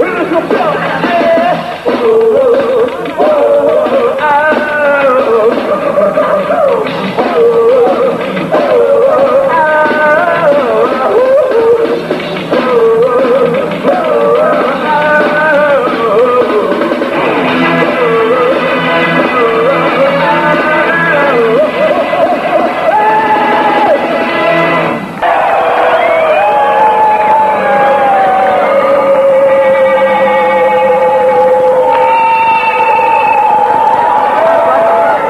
Eres un